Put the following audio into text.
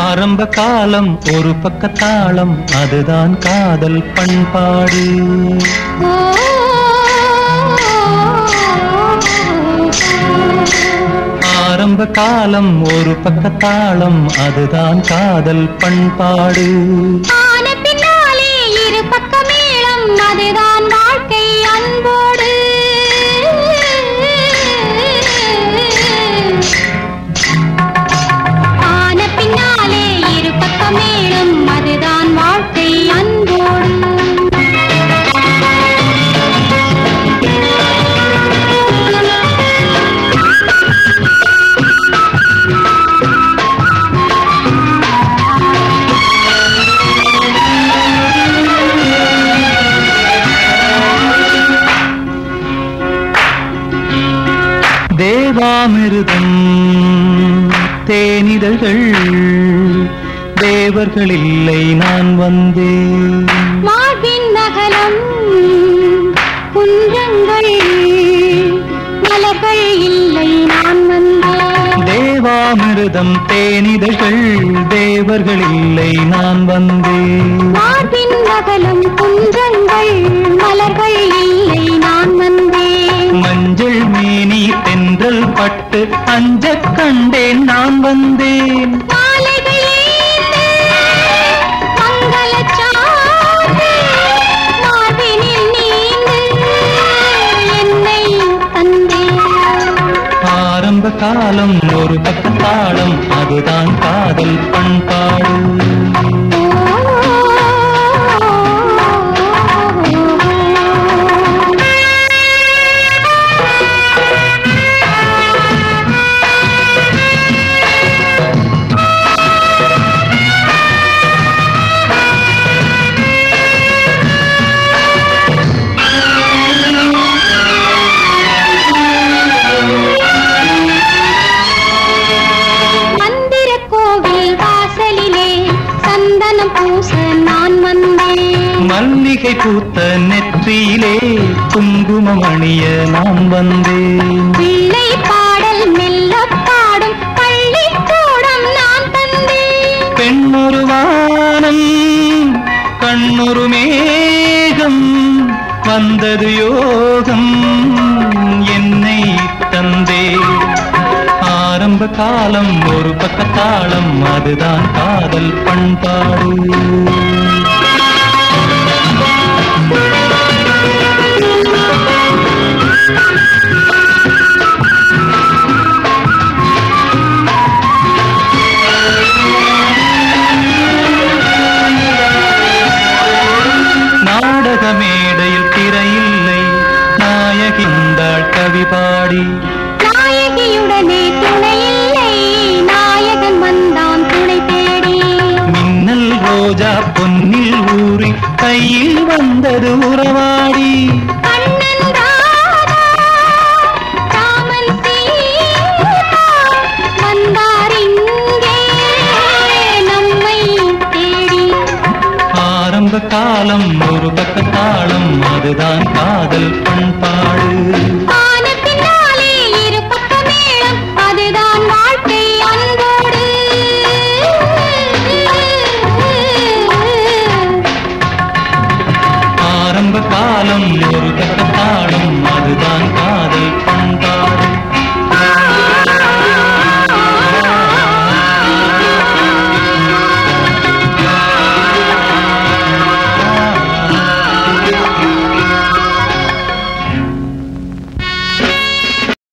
ஆரம்ப காலம் ஒரு பக்க தாளம் அதுதான் காதல் பண்பாடு. ஓ காலம் ஒரு பக்கத்தாளம் அதுதான் காதல் பண்பாடு. தேவாமிருதம். தேனிதழ்கள் தேவர்கள் இல்லை நான் வந்தேன். மார்பின் நகலம் குன்றங்கள் மலர்கள் இல்லை நான் வந்தேன். தேவாமிருதம் தேனிதழ்கள் தேவர்கள் இல்லை நான் வந்தேன். மார்பின் நகலம் பட்டு அஞ்சக் கண்டேன் நான் வந்தேன். ஆரம்ப காலம் ஒரு பக்க தாளம் அதுதான் காதல் பண்பாடு. மல்லிகை பூத்த நெற்றியிலே குங்குமம் அணிய நான் வந்தேன். பிள்ளை பாடல் மெல்ல பாடும் பள்ளிக்கூடம் நான் தந்தேன். பெண்ணொரு வானம் கண்ணொரு மேகம் வந்தது யோகம் என்னை தந்தே ஆரம்ப காலம் ஒரு பக்க தாளம் அதுதான் காதல் பண்பாடு. நாடக மேடையில் திரையில்லை நாயகிந்தாள் கவி பாடி. நாயகியுடனே துணையில்லை நாயகன் வந்தான் துணை தேடி. மின்னல் ரோஜா பொன்னில் ஊறி கையில் வந்தது உறவாடி. கண்ணன் அதுதான் காதல் பண்பாடு.